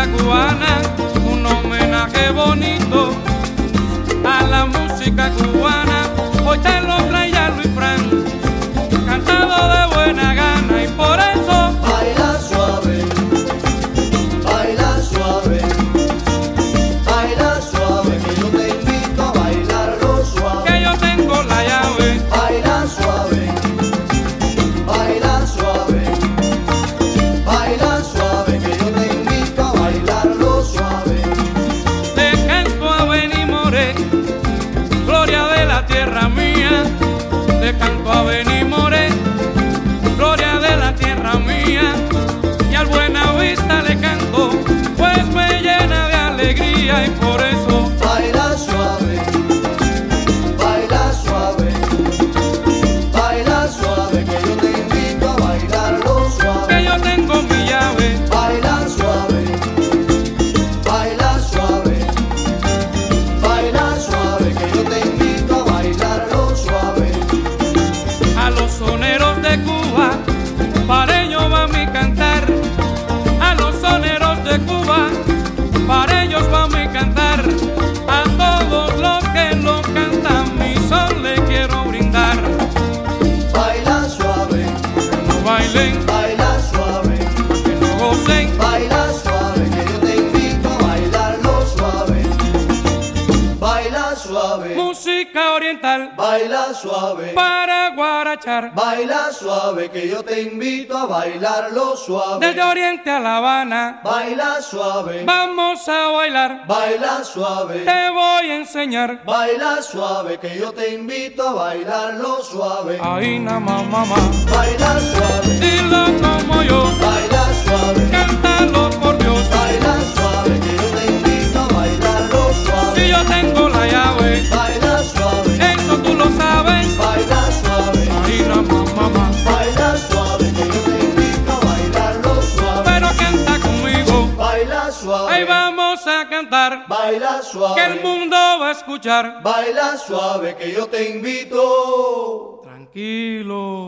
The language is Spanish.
música cubana, un homenaje bonito a la música cubana. Hoy te lo canto a Benimore, gloria de la tierra mía, y al Buena Vista le canto, pues me llena de alegría y bailen, baila suave, que no gocen, baila suave, que yo te invito a bailarlo suave, baila suave. Música oriental baila suave, para guarachar. baila suave, que yo te invito a bailarlo suave. Desde Oriente a La Habana Baila suave, vamos a bailar. baila suave, Te voy a enseñar. baila suave, que yo te invito a bailarlo suave. Ahí nada más, mamá. Baila suave, suave, Ahí vamos a cantar. baila suave, Que el mundo va a escuchar. baila suave, que yo te invito. Tranquilo.